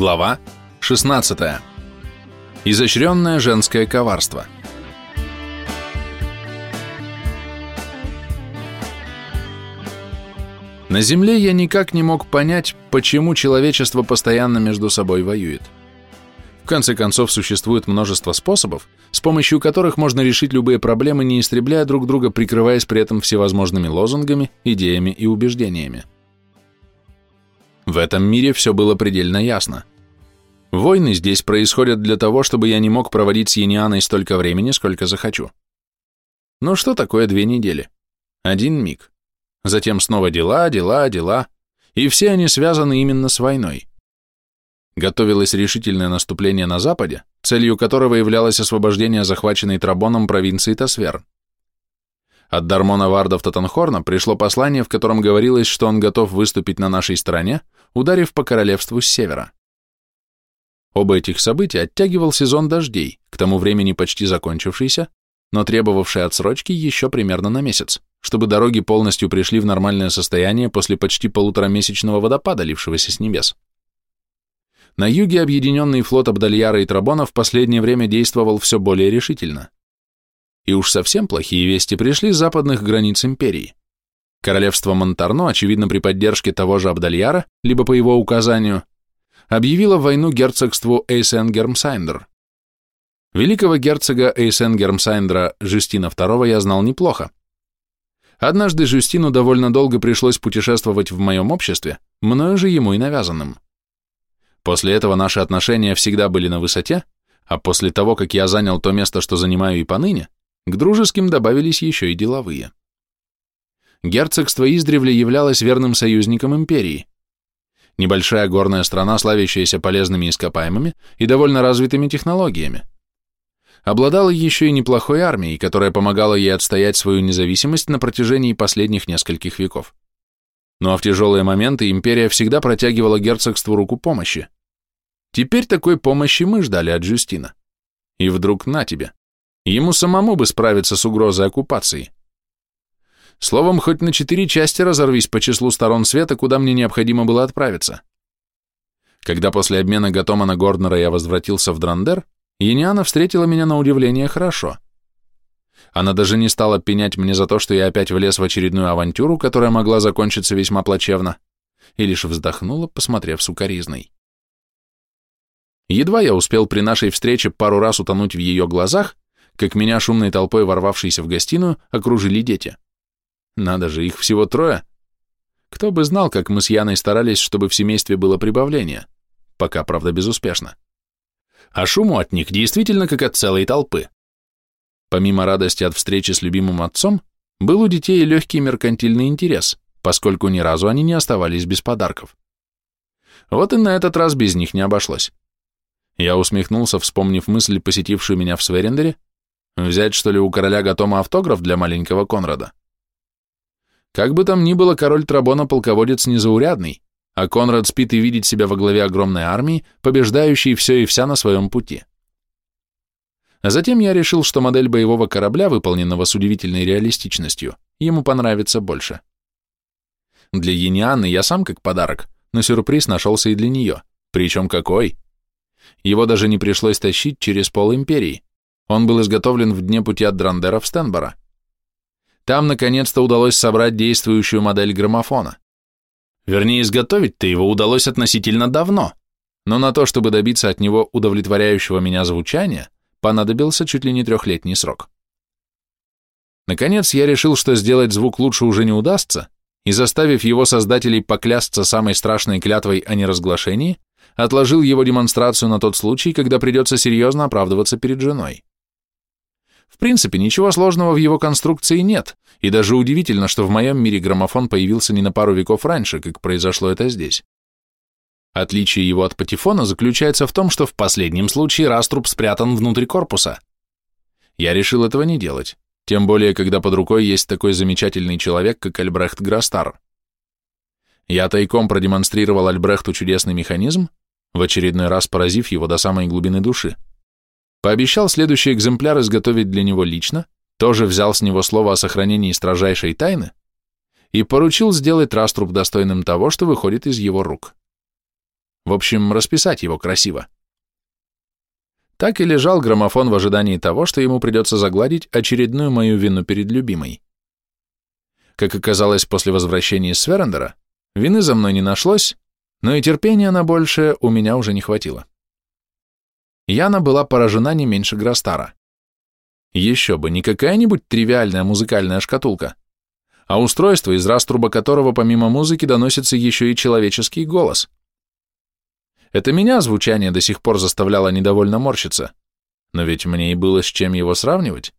Глава 16. Изощренное женское коварство. На Земле я никак не мог понять, почему человечество постоянно между собой воюет. В конце концов, существует множество способов, с помощью которых можно решить любые проблемы, не истребляя друг друга, прикрываясь при этом всевозможными лозунгами, идеями и убеждениями. В этом мире все было предельно ясно. Войны здесь происходят для того, чтобы я не мог проводить с Янианой столько времени, сколько захочу. Но что такое две недели? Один миг. Затем снова дела, дела, дела. И все они связаны именно с войной. Готовилось решительное наступление на Западе, целью которого являлось освобождение захваченной Трабоном провинции Тасвер. От Дармона Вардов Татанхорна пришло послание, в котором говорилось, что он готов выступить на нашей стороне, ударив по королевству с севера. Оба этих события оттягивал сезон дождей, к тому времени почти закончившийся, но требовавший отсрочки еще примерно на месяц, чтобы дороги полностью пришли в нормальное состояние после почти полуторамесячного водопада, лившегося с небес. На юге объединенный флот Абдальяра и Трабона в последнее время действовал все более решительно. И уж совсем плохие вести пришли с западных границ империи. Королевство Монтарно, очевидно при поддержке того же Абдальяра, либо по его указанию, объявило войну герцогству Эйсен-Гермсайндер. Великого герцога Эйсен-Гермсайндера Жюстина II я знал неплохо. Однажды Жюстину довольно долго пришлось путешествовать в моем обществе, мною же ему и навязанным. После этого наши отношения всегда были на высоте, а после того, как я занял то место, что занимаю и поныне, к дружеским добавились еще и деловые. Герцогство издревле являлось верным союзником империи. Небольшая горная страна, славящаяся полезными ископаемыми и довольно развитыми технологиями. Обладала еще и неплохой армией, которая помогала ей отстоять свою независимость на протяжении последних нескольких веков. Ну а в тяжелые моменты империя всегда протягивала герцогству руку помощи. Теперь такой помощи мы ждали от Джустина. И вдруг на тебе. Ему самому бы справиться с угрозой оккупации. Словом, хоть на четыре части разорвись по числу сторон света, куда мне необходимо было отправиться. Когда после обмена Гатомана Горднера я возвратился в Драндер, Яниана встретила меня на удивление хорошо. Она даже не стала пенять мне за то, что я опять влез в очередную авантюру, которая могла закончиться весьма плачевно, и лишь вздохнула, посмотрев сукоризной. Едва я успел при нашей встрече пару раз утонуть в ее глазах, как меня шумной толпой, ворвавшейся в гостиную, окружили дети. Надо же, их всего трое. Кто бы знал, как мы с Яной старались, чтобы в семействе было прибавление. Пока, правда, безуспешно. А шуму от них действительно как от целой толпы. Помимо радости от встречи с любимым отцом, был у детей легкий меркантильный интерес, поскольку ни разу они не оставались без подарков. Вот и на этот раз без них не обошлось. Я усмехнулся, вспомнив мысль, посетившую меня в Сверендере, Взять, что ли, у короля Гатома автограф для маленького Конрада? Как бы там ни было, король Трабона полководец незаурядный, а Конрад спит и видит себя во главе огромной армии, побеждающей все и вся на своем пути. А затем я решил, что модель боевого корабля, выполненного с удивительной реалистичностью, ему понравится больше. Для Енианы я сам как подарок, но сюрприз нашелся и для нее, причем какой. Его даже не пришлось тащить через пол империи. Он был изготовлен в дне пути от Драндера в Стенбора. Там, наконец-то, удалось собрать действующую модель граммофона. Вернее, изготовить-то его удалось относительно давно, но на то, чтобы добиться от него удовлетворяющего меня звучания, понадобился чуть ли не трехлетний срок. Наконец, я решил, что сделать звук лучше уже не удастся, и, заставив его создателей поклясться самой страшной клятвой о неразглашении, отложил его демонстрацию на тот случай, когда придется серьезно оправдываться перед женой. Принципе, ничего сложного в его конструкции нет, и даже удивительно, что в моем мире граммофон появился не на пару веков раньше, как произошло это здесь. Отличие его от патефона заключается в том, что в последнем случае раструб спрятан внутрь корпуса. Я решил этого не делать, тем более, когда под рукой есть такой замечательный человек, как Альбрехт Грастар. Я тайком продемонстрировал Альбрехту чудесный механизм, в очередной раз поразив его до самой глубины души. Пообещал следующий экземпляр изготовить для него лично, тоже взял с него слово о сохранении строжайшей тайны и поручил сделать раструб достойным того, что выходит из его рук. В общем, расписать его красиво. Так и лежал граммофон в ожидании того, что ему придется загладить очередную мою вину перед любимой. Как оказалось после возвращения из Сверендера, вины за мной не нашлось, но и терпения на большее у меня уже не хватило. Яна была поражена не меньше Грастара. Еще бы, не какая-нибудь тривиальная музыкальная шкатулка, а устройство, из раструба которого помимо музыки доносится еще и человеческий голос. Это меня звучание до сих пор заставляло недовольно морщиться, но ведь мне и было с чем его сравнивать.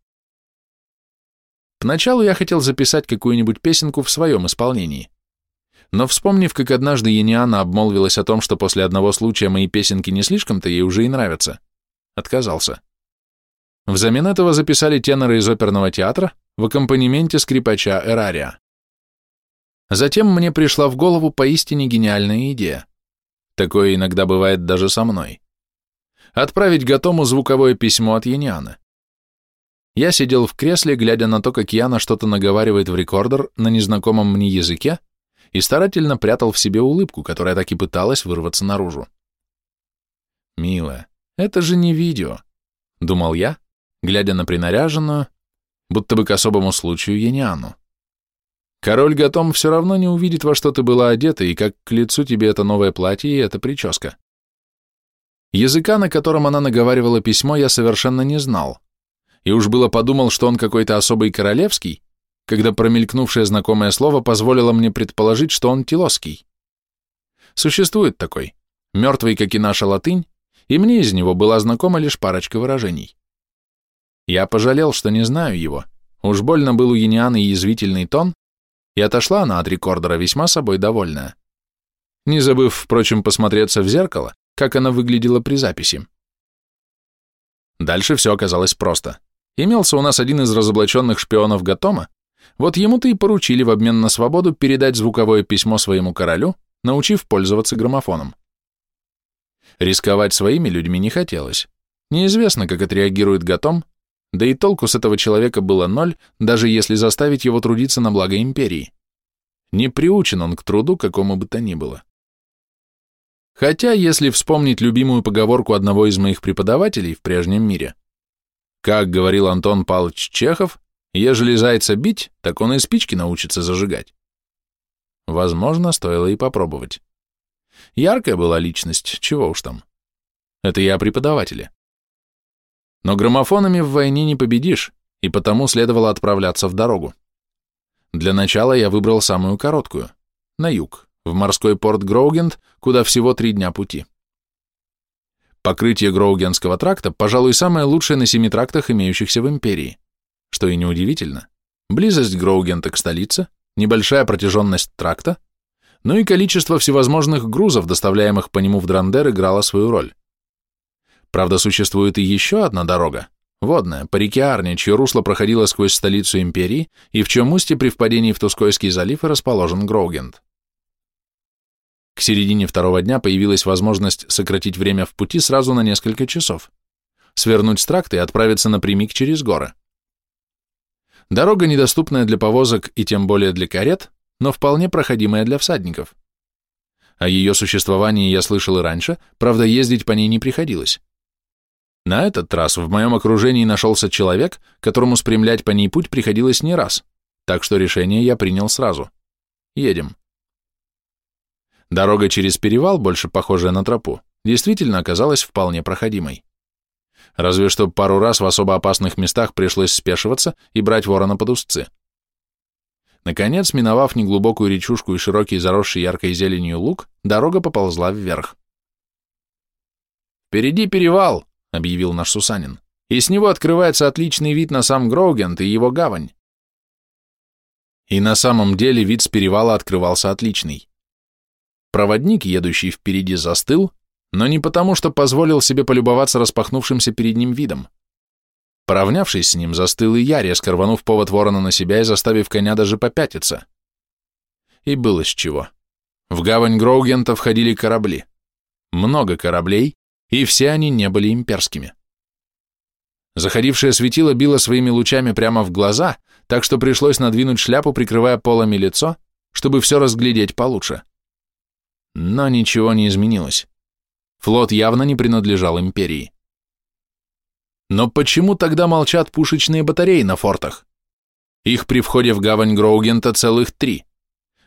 Поначалу я хотел записать какую-нибудь песенку в своем исполнении, но вспомнив, как однажды Ениана обмолвилась о том, что после одного случая мои песенки не слишком-то ей уже и нравятся, отказался. Взамен этого записали теноры из оперного театра в аккомпанементе скрипача Эрария. Затем мне пришла в голову поистине гениальная идея. Такое иногда бывает даже со мной. Отправить Гатому звуковое письмо от Ениана. Я сидел в кресле, глядя на то, как Яна что-то наговаривает в рекордер на незнакомом мне языке, и старательно прятал в себе улыбку, которая так и пыталась вырваться наружу. «Милая, это же не видео», — думал я, глядя на принаряженную, будто бы к особому случаю Яниану. Король Гатом все равно не увидит, во что ты была одета, и как к лицу тебе это новое платье и эта прическа. Языка, на котором она наговаривала письмо, я совершенно не знал. И уж было подумал, что он какой-то особый королевский, когда промелькнувшее знакомое слово позволило мне предположить, что он телоский. Существует такой, мертвый, как и наша латынь, и мне из него была знакома лишь парочка выражений. Я пожалел, что не знаю его, уж больно был у Янианы язвительный тон, и отошла она от рекордера весьма собой довольная. Не забыв, впрочем, посмотреться в зеркало, как она выглядела при записи. Дальше все оказалось просто. Имелся у нас один из разоблаченных шпионов Гатома, вот ему-то и поручили в обмен на свободу передать звуковое письмо своему королю, научив пользоваться граммофоном. Рисковать своими людьми не хотелось. Неизвестно, как отреагирует Гатом, да и толку с этого человека было ноль, даже если заставить его трудиться на благо империи. Не приучен он к труду, какому бы то ни было. Хотя, если вспомнить любимую поговорку одного из моих преподавателей в прежнем мире, как говорил Антон Павлович Чехов, Ежели зайца бить, так он и спички научится зажигать. Возможно, стоило и попробовать. Яркая была личность, чего уж там. Это я о. Но граммофонами в войне не победишь, и потому следовало отправляться в дорогу. Для начала я выбрал самую короткую, на юг, в морской порт Гроугенд, куда всего три дня пути. Покрытие Гроугенского тракта, пожалуй, самое лучшее на семи трактах, имеющихся в империи. Что и неудивительно. Близость Гроугента к столице, небольшая протяженность тракта, ну и количество всевозможных грузов, доставляемых по нему в Драндер, играло свою роль. Правда, существует и еще одна дорога, водная, по реке Арне, чье русло проходило сквозь столицу империи и в чем устье при впадении в Тускойский залив и расположен Гроугент. К середине второго дня появилась возможность сократить время в пути сразу на несколько часов, свернуть с тракта и отправиться напрямик через горы. Дорога недоступная для повозок и тем более для карет, но вполне проходимая для всадников. О ее существовании я слышал и раньше, правда, ездить по ней не приходилось. На этот раз в моем окружении нашелся человек, которому спрямлять по ней путь приходилось не раз, так что решение я принял сразу. Едем. Дорога через перевал, больше похожая на тропу, действительно оказалась вполне проходимой. Разве что пару раз в особо опасных местах пришлось спешиваться и брать ворона под узцы. Наконец, миновав неглубокую речушку и широкий заросший яркой зеленью луг, дорога поползла вверх. «Впереди перевал», — объявил наш Сусанин, «и с него открывается отличный вид на сам Гроугент и его гавань». И на самом деле вид с перевала открывался отличный. Проводник, едущий впереди, застыл, но не потому, что позволил себе полюбоваться распахнувшимся перед ним видом. Поравнявшись с ним, застыл и я, резко рванув повод ворона на себя и заставив коня даже попятиться. И было с чего. В гавань Гроугента входили корабли. Много кораблей, и все они не были имперскими. Заходившее светило било своими лучами прямо в глаза, так что пришлось надвинуть шляпу, прикрывая полами лицо, чтобы все разглядеть получше. Но ничего не изменилось. Флот явно не принадлежал империи. Но почему тогда молчат пушечные батареи на фортах? Их при входе в гавань Гроугента целых три.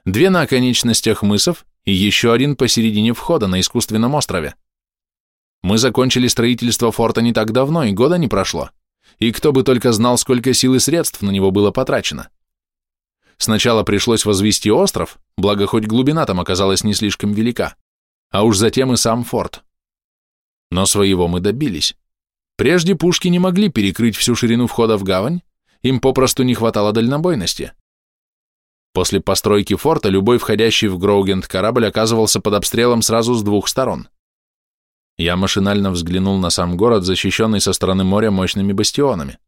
Две на оконечностях мысов и еще один посередине входа на искусственном острове. Мы закончили строительство форта не так давно, и года не прошло. И кто бы только знал, сколько сил и средств на него было потрачено. Сначала пришлось возвести остров, благо хоть глубина там оказалась не слишком велика, а уж затем и сам форт. Но своего мы добились. Прежде пушки не могли перекрыть всю ширину входа в гавань, им попросту не хватало дальнобойности. После постройки форта любой входящий в Гроугент корабль оказывался под обстрелом сразу с двух сторон. Я машинально взглянул на сам город, защищенный со стороны моря мощными бастионами.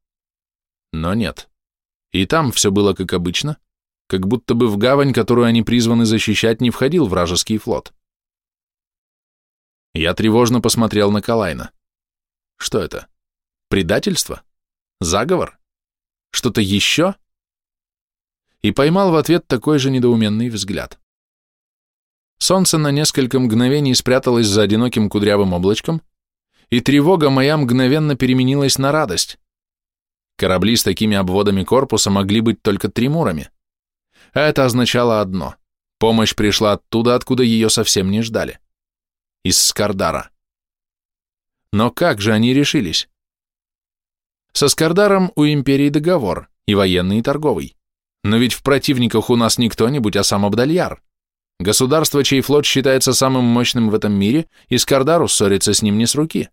Но нет. И там все было как обычно, как будто бы в гавань, которую они призваны защищать, не входил вражеский флот. Я тревожно посмотрел на Калайна. Что это? Предательство? Заговор? Что-то еще? И поймал в ответ такой же недоуменный взгляд. Солнце на несколько мгновений спряталось за одиноким кудрявым облачком, и тревога моя мгновенно переменилась на радость. Корабли с такими обводами корпуса могли быть только тримурами. А это означало одно — помощь пришла оттуда, откуда ее совсем не ждали. Из Скардара. Но как же они решились? Со Скардаром у Империи договор, и военный, и торговый. Но ведь в противниках у нас не кто-нибудь, а сам Абдальяр. Государство, чей флот считается самым мощным в этом мире, и Скардару ссориться с ним не с руки.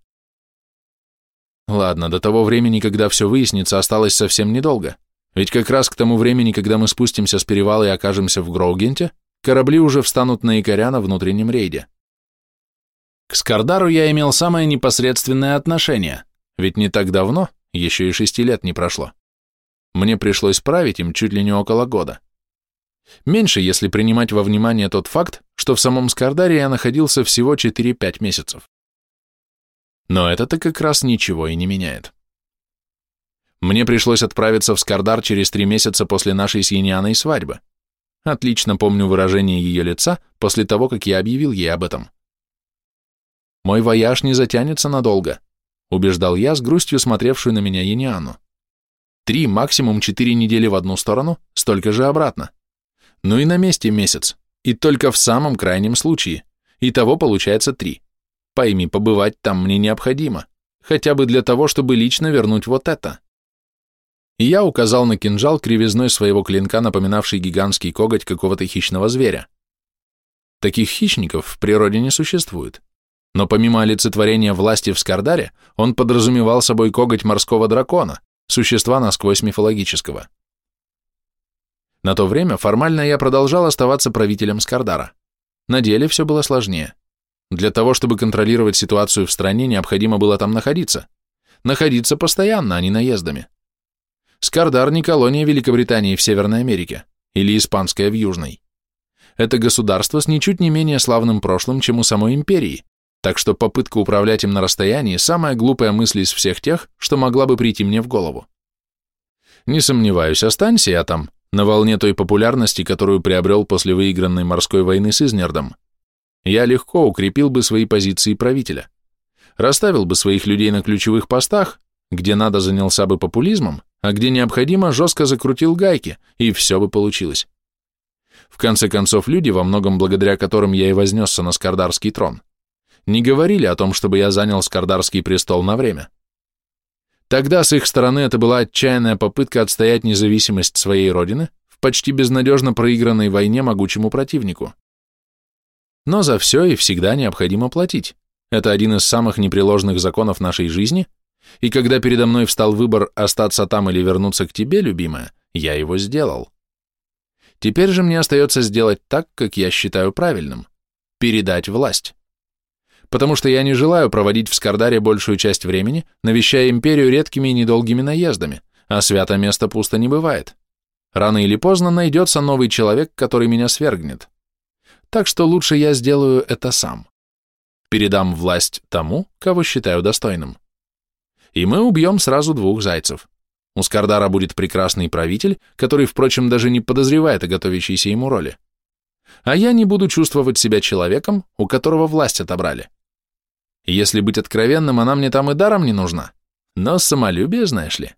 Ладно, до того времени, когда все выяснится, осталось совсем недолго. Ведь как раз к тому времени, когда мы спустимся с перевала и окажемся в Гроугенте, корабли уже встанут на якоря на внутреннем рейде. К Скардару я имел самое непосредственное отношение, ведь не так давно, еще и шести лет не прошло. Мне пришлось править им чуть ли не около года. Меньше, если принимать во внимание тот факт, что в самом Скардаре я находился всего 4-5 месяцев. Но это-то как раз ничего и не меняет. Мне пришлось отправиться в Скардар через три месяца после нашей с Янианой свадьбы. Отлично помню выражение ее лица после того, как я объявил ей об этом. «Мой вояж не затянется надолго», — убеждал я с грустью смотревшую на меня Яниану. «Три, максимум четыре недели в одну сторону, столько же обратно. Ну и на месте месяц, и только в самом крайнем случае. Итого получается три. Пойми, побывать там мне необходимо, хотя бы для того, чтобы лично вернуть вот это. И я указал на кинжал кривизной своего клинка, напоминавший гигантский коготь какого-то хищного зверя. Таких хищников в природе не существует. Но помимо олицетворения власти в Скардаре, он подразумевал собой коготь морского дракона, существа насквозь мифологического. На то время формально я продолжал оставаться правителем Скардара. На деле все было сложнее. Для того, чтобы контролировать ситуацию в стране, необходимо было там находиться. Находиться постоянно, а не наездами. Скардар не колония Великобритании в Северной Америке или испанская в Южной. Это государство с ничуть не менее славным прошлым, чем у самой империи, так что попытка управлять им на расстоянии – самая глупая мысль из всех тех, что могла бы прийти мне в голову. Не сомневаюсь, останься я там, на волне той популярности, которую приобрел после выигранной морской войны с Изнердом, я легко укрепил бы свои позиции правителя, расставил бы своих людей на ключевых постах, где надо занялся бы популизмом, а где необходимо жестко закрутил гайки, и все бы получилось. В конце концов, люди, во многом благодаря которым я и вознесся на Скардарский трон, не говорили о том, чтобы я занял Скардарский престол на время. Тогда с их стороны это была отчаянная попытка отстоять независимость своей родины в почти безнадежно проигранной войне могучему противнику. Но за все и всегда необходимо платить. Это один из самых непреложных законов нашей жизни, и когда передо мной встал выбор остаться там или вернуться к тебе, любимая, я его сделал. Теперь же мне остается сделать так, как я считаю правильным – передать власть потому что я не желаю проводить в Скардаре большую часть времени, навещая империю редкими и недолгими наездами, а свято место пусто не бывает. Рано или поздно найдется новый человек, который меня свергнет. Так что лучше я сделаю это сам. Передам власть тому, кого считаю достойным. И мы убьем сразу двух зайцев. У Скардара будет прекрасный правитель, который, впрочем, даже не подозревает о готовящейся ему роли. А я не буду чувствовать себя человеком, у которого власть отобрали. Если быть откровенным, она мне там и даром не нужна. Но самолюбие, знаешь ли.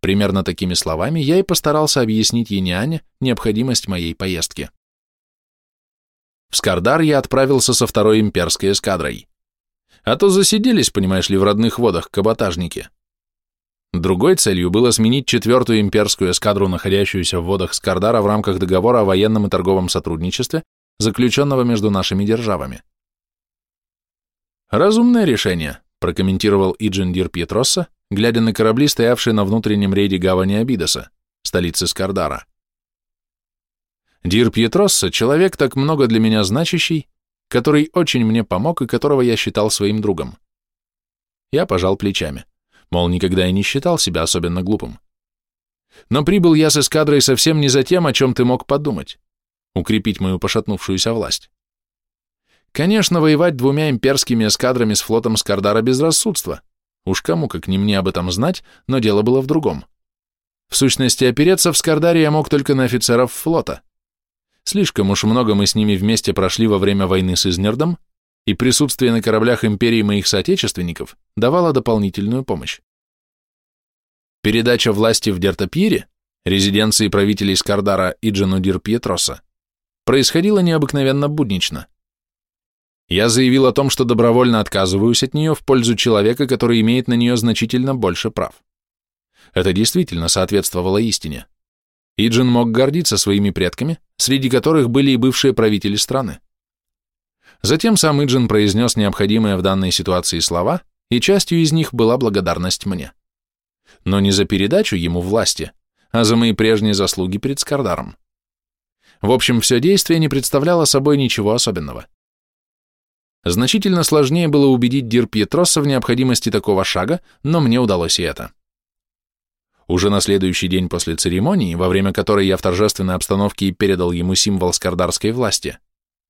Примерно такими словами я и постарался объяснить Ениане необходимость моей поездки. В Скардар я отправился со второй имперской эскадрой. А то засиделись, понимаешь ли, в родных водах каботажники. Другой целью было сменить четвертую имперскую эскадру, находящуюся в водах Скардара в рамках договора о военном и торговом сотрудничестве, заключенного между нашими державами. «Разумное решение», – прокомментировал Иджин Дир Пьетросса, глядя на корабли, стоявшие на внутреннем рейде гавани Абидоса, столицы Скардара. Дир Пьетросса – человек так много для меня значащий, который очень мне помог и которого я считал своим другом. Я пожал плечами, мол, никогда и не считал себя особенно глупым. Но прибыл я с эскадрой совсем не за тем, о чем ты мог подумать – укрепить мою пошатнувшуюся власть. Конечно, воевать двумя имперскими эскадрами с флотом Скардара безрассудство. Уж кому, как не мне об этом знать, но дело было в другом. В сущности, опереться в Скардаре я мог только на офицеров флота. Слишком уж много мы с ними вместе прошли во время войны с Изнердом, и присутствие на кораблях империи моих соотечественников давало дополнительную помощь. Передача власти в Дертапире, резиденции правителей Скардара и Джанудир Пьетроса, происходила необыкновенно буднично. Я заявил о том, что добровольно отказываюсь от нее в пользу человека, который имеет на нее значительно больше прав. Это действительно соответствовало истине. Иджин мог гордиться своими предками, среди которых были и бывшие правители страны. Затем сам Иджин произнес необходимые в данной ситуации слова, и частью из них была благодарность мне. Но не за передачу ему власти, а за мои прежние заслуги перед Скардаром. В общем, все действие не представляло собой ничего особенного. Значительно сложнее было убедить Дир Пьетроса в необходимости такого шага, но мне удалось и это. Уже на следующий день после церемонии, во время которой я в торжественной обстановке и передал ему символ скардарской власти,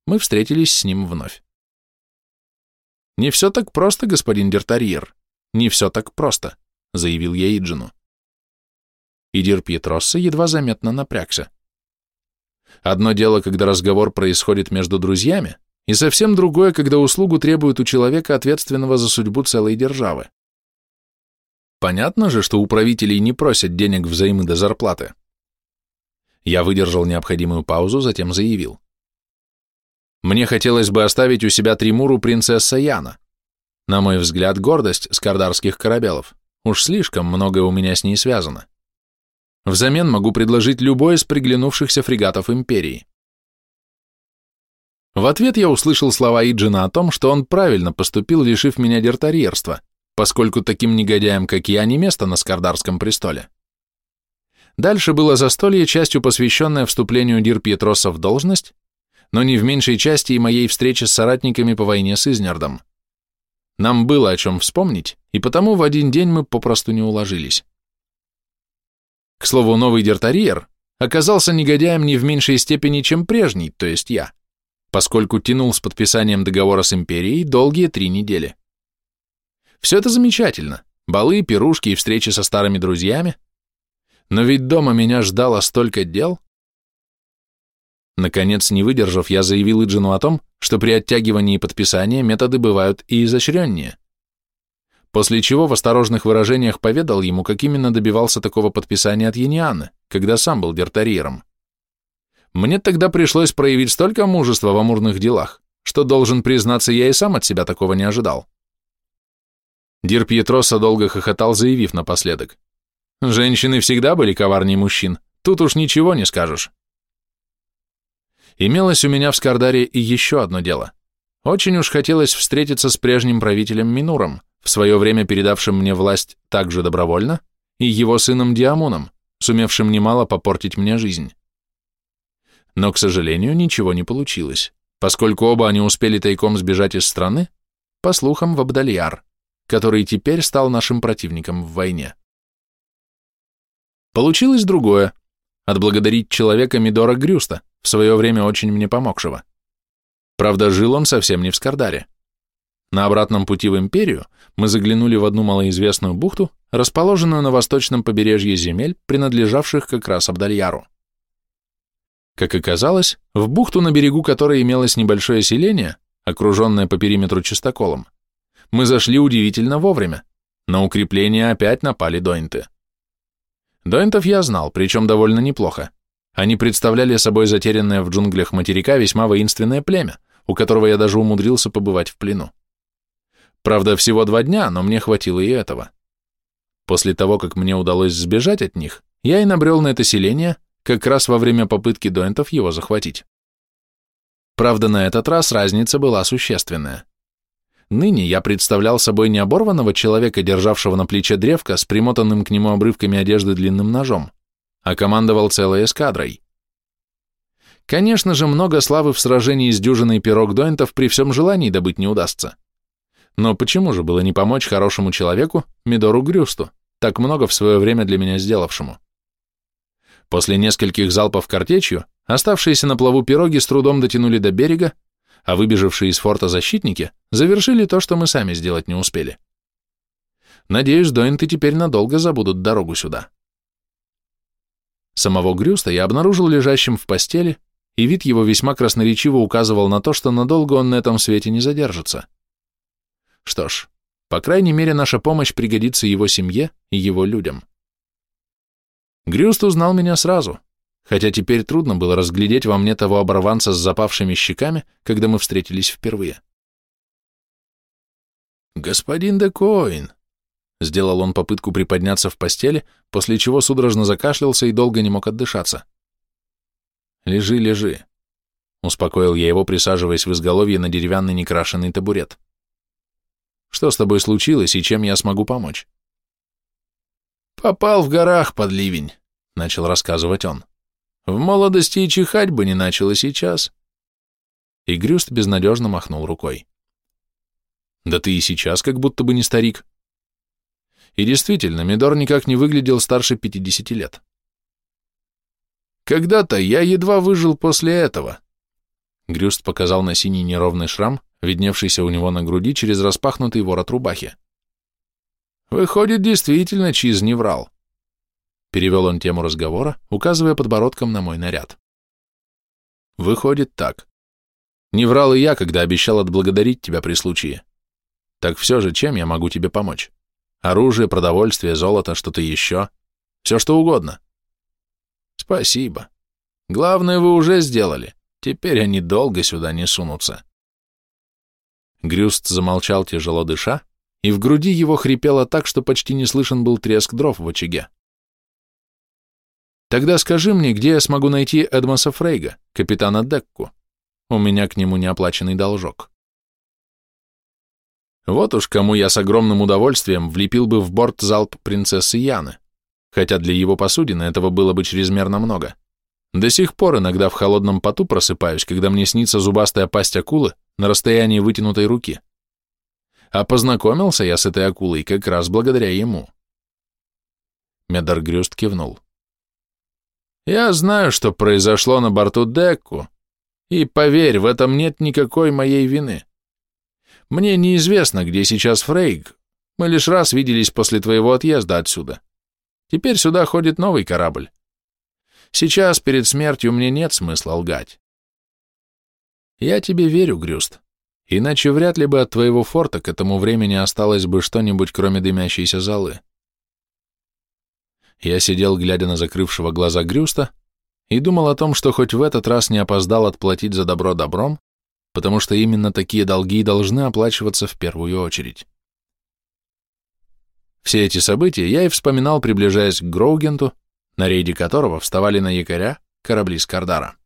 мы встретились с ним вновь. «Не все так просто, господин Дертарьер, не все так просто», — заявил я Иджину. И Дир Пьетросса едва заметно напрягся. Одно дело, когда разговор происходит между друзьями, и совсем другое, когда услугу требуют у человека, ответственного за судьбу целой державы. Понятно же, что у правителей не просят денег взаймы до зарплаты. Я выдержал необходимую паузу, затем заявил. Мне хотелось бы оставить у себя Тримуру принцесса Яна. На мой взгляд, гордость скардарских корабелов. Уж слишком многое у меня с ней связано. Взамен могу предложить любой из приглянувшихся фрегатов Империи. В ответ я услышал слова Иджина о том, что он правильно поступил, лишив меня дертарьерства, поскольку таким негодяям, как я, не место на Скардарском престоле. Дальше было застолье, частью посвященное вступлению Дир Пьетроса в должность, но не в меньшей части и моей встречи с соратниками по войне с Изнердом. Нам было о чем вспомнить, и потому в один день мы попросту не уложились. К слову, новый дертариер оказался негодяем не в меньшей степени, чем прежний, то есть я, поскольку тянул с подписанием договора с империей долгие три недели. Все это замечательно. Балы, пирушки и встречи со старыми друзьями. Но ведь дома меня ждало столько дел. Наконец, не выдержав, я заявил Иджину о том, что при оттягивании подписания методы бывают и изощреннее. После чего в осторожных выражениях поведал ему, как именно добивался такого подписания от Енианы, когда сам был дертариером. Мне тогда пришлось проявить столько мужества в амурных делах, что, должен признаться, я и сам от себя такого не ожидал. Дир Пьетроса долго хохотал, заявив напоследок. «Женщины всегда были коварней мужчин, тут уж ничего не скажешь». Имелось у меня в Скардаре и еще одно дело. Очень уж хотелось встретиться с прежним правителем Минуром, в свое время передавшим мне власть также добровольно, и его сыном Диамоном, сумевшим немало попортить мне жизнь. Но, к сожалению, ничего не получилось, поскольку оба они успели тайком сбежать из страны, по слухам, в Абдальяр который теперь стал нашим противником в войне. Получилось другое – отблагодарить человека Мидора Грюста, в свое время очень мне помогшего. Правда, жил он совсем не в Скардаре. На обратном пути в Империю мы заглянули в одну малоизвестную бухту, расположенную на восточном побережье земель, принадлежавших как раз Абдальяру. Как оказалось, в бухту, на берегу которой имелось небольшое селение, окруженное по периметру чистоколом. Мы зашли удивительно вовремя. На укрепление опять напали дойнты. Дойнтов я знал, причем довольно неплохо. Они представляли собой затерянное в джунглях материка весьма воинственное племя, у которого я даже умудрился побывать в плену. Правда, всего два дня, но мне хватило и этого. После того, как мне удалось сбежать от них, я и набрел на это селение, как раз во время попытки доинтов его захватить. Правда, на этот раз разница была существенная. Ныне я представлял собой не оборванного человека, державшего на плече древко с примотанным к нему обрывками одежды длинным ножом, а командовал целой эскадрой. Конечно же, много славы в сражении с дюжиной пирог Дойнтов при всем желании добыть не удастся. Но почему же было не помочь хорошему человеку, Мидору Грюсту, так много в свое время для меня сделавшему? После нескольких залпов картечью, оставшиеся на плаву пироги с трудом дотянули до берега, а выбежавшие из форта защитники завершили то, что мы сами сделать не успели. Надеюсь, Дойнты теперь надолго забудут дорогу сюда. Самого Грюста я обнаружил лежащим в постели, и вид его весьма красноречиво указывал на то, что надолго он на этом свете не задержится. Что ж, по крайней мере, наша помощь пригодится его семье и его людям. Грюст узнал меня сразу, хотя теперь трудно было разглядеть во мне того оборванца с запавшими щеками, когда мы встретились впервые. «Господин Декоин», — сделал он попытку приподняться в постели, после чего судорожно закашлялся и долго не мог отдышаться. «Лежи, лежи», — успокоил я его, присаживаясь в изголовье на деревянный некрашенный табурет. «Что с тобой случилось и чем я смогу помочь?» «Попал в горах под ливень», — начал рассказывать он. В молодости и чихать бы не начало сейчас. И Грюст безнадежно махнул рукой. Да ты и сейчас как будто бы не старик. И действительно, Мидор никак не выглядел старше 50 лет. Когда-то я едва выжил после этого. Грюст показал на синий неровный шрам, видневшийся у него на груди через распахнутый ворот рубахи. Выходит, действительно, Чиз не врал. Перевел он тему разговора, указывая подбородком на мой наряд. Выходит так. Не врал и я, когда обещал отблагодарить тебя при случае. Так все же, чем я могу тебе помочь? Оружие, продовольствие, золото, что-то еще? Все что угодно. Спасибо. Главное вы уже сделали. Теперь они долго сюда не сунутся. Грюст замолчал, тяжело дыша, и в груди его хрипело так, что почти не слышен был треск дров в очаге. Тогда скажи мне, где я смогу найти Эдмоса Фрейга, капитана Декку? У меня к нему неоплаченный должок. Вот уж кому я с огромным удовольствием влепил бы в борт залп принцессы Яны, хотя для его посудины этого было бы чрезмерно много. До сих пор иногда в холодном поту просыпаюсь, когда мне снится зубастая пасть акулы на расстоянии вытянутой руки. А познакомился я с этой акулой как раз благодаря ему. Медар Грюст кивнул. Я знаю, что произошло на борту Декку, и, поверь, в этом нет никакой моей вины. Мне неизвестно, где сейчас Фрейг. Мы лишь раз виделись после твоего отъезда отсюда. Теперь сюда ходит новый корабль. Сейчас, перед смертью, мне нет смысла лгать. Я тебе верю, Грюст. Иначе вряд ли бы от твоего форта к этому времени осталось бы что-нибудь, кроме дымящейся залы. Я сидел, глядя на закрывшего глаза Грюста, и думал о том, что хоть в этот раз не опоздал отплатить за добро добром, потому что именно такие долги должны оплачиваться в первую очередь. Все эти события я и вспоминал, приближаясь к Гроугенту, на рейде которого вставали на якоря корабли с Кардара.